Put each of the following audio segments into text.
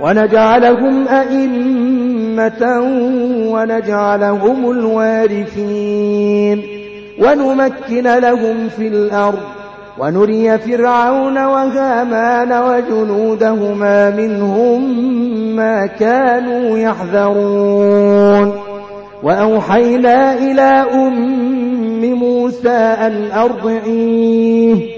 ونجعلهم أئمة ونجعلهم الوارثين ونمكن لهم في الأرض ونري فرعون وهامان وجنودهما منهم ما كانوا يحذرون وأوحينا إلى أم موسى أن أرضعيه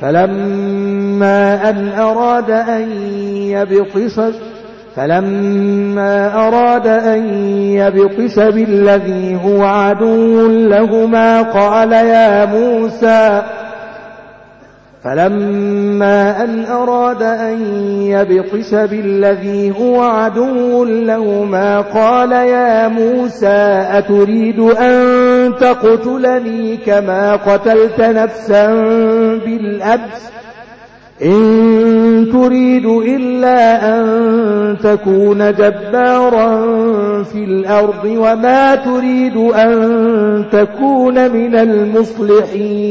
فلما أن أراد أن يبطش فلما أراد أن يبطش بالذي هو عدو لهما قال يا موسى فلما أن أراد أن يبطش بالذي هو عدو لهما قال يا موسى أتريد أن تقتلني كما قتلت نفسا بالأبس؟ إن تريد إلا أن تكون جبارا في الأرض وما تريد أن تكون من المصلحين.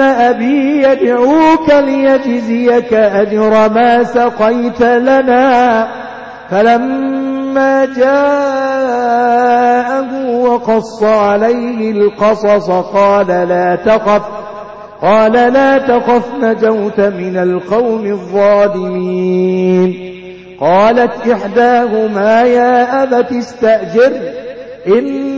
أبي يدعوك ليجزيك أجر ما سقيت لنا فلما جاءه وقص عليه القصص قال لا تقف قال لا تخف نجوت من القوم الظالمين قالت إحداهما يا أبت استأجر إن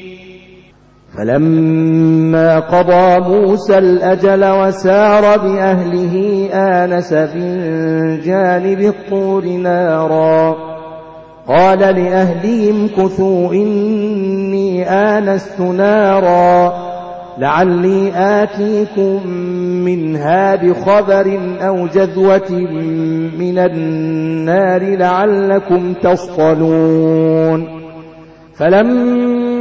فلما قضى موسى الأجل وسار بأهله آنس من جانب الطور نارا. قال لأهلهم كثوا إني آنست نارا. لعلي آتيكم منها بخبر أو جذوة من النار لعلكم تصطلون. فلما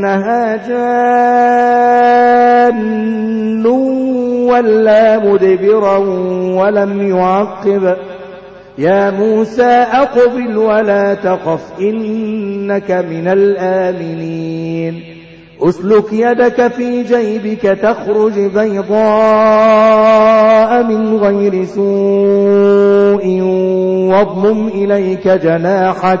كأنها جان ولا مدبرا ولم يعقب. يا موسى أقبل ولا تخف إنك من الآمنين. أسلك يدك في جيبك تخرج بيضاء من غير سوء واضمم إليك جناحك.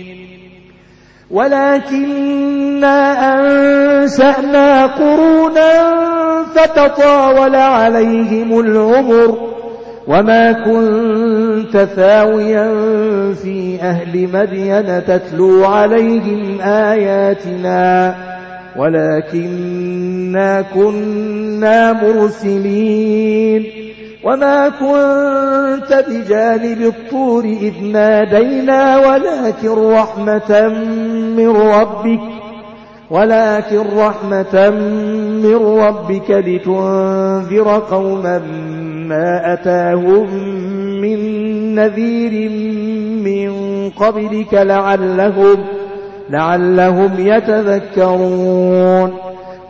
ولكننا أنشأنا قرونا فتطاول عليهم العمر وما كنت ثاويا في أهل مدين تتلو عليهم آياتنا ولكننا كنا مرسلين وما كنت بجانب الطور إذ نادينا ولكن رحمة من ربك ولكن رحمة من ربك لتنذر قوما ما أتاهم من نذير من قبلك لعلهم لعلهم يتذكرون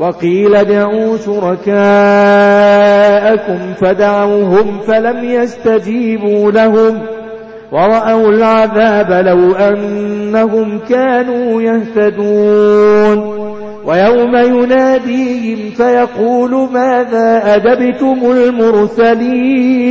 وقيل ادعوا شركاءكم فدعوهم فلم يستجيبوا لهم ورأوا العذاب لو أنهم كانوا يهتدون ويوم يناديهم فيقول ماذا أدبتم المرسلين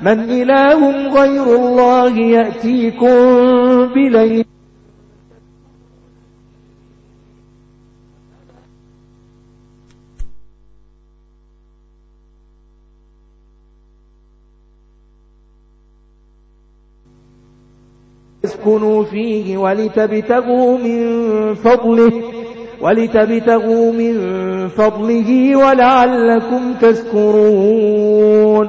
من إله غير الله يأتيكم بليل. اسكنوا فيه ولتبتغوا من فضله ولتبتغوا من فضله ولعلكم تشكرون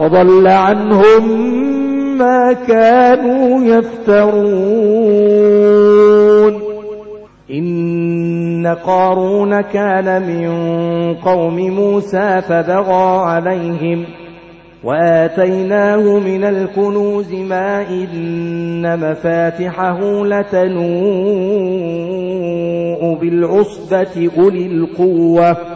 وضل عنهم ما كانوا يفترون. إن قارون كان من قوم موسى فبغى عليهم وآتيناه من الكنوز ما إن مفاتحه لتنوء بالعصبة أولي القوة.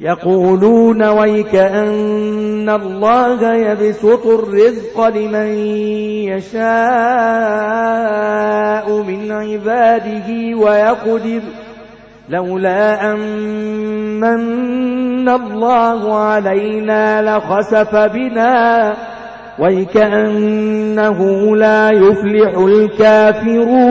يقولون ويك أن الله يبسط الرزق لمن يشاء من عباده ويقدر لولا أمن الله علينا لخسف بنا ويكأنه لا يفلح الكافرون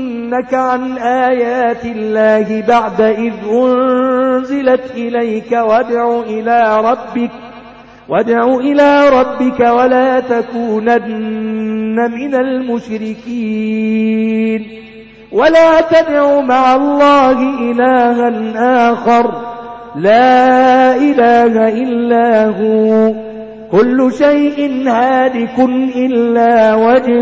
يصدنك عن آيات الله بعد إذ أنزلت إليك وادع إلى ربك وادع إلى ربك ولا تكونن من المشركين. ولا تدع مع الله إلها آخر لا إله إلا هو كل شيء هادك إلا وجه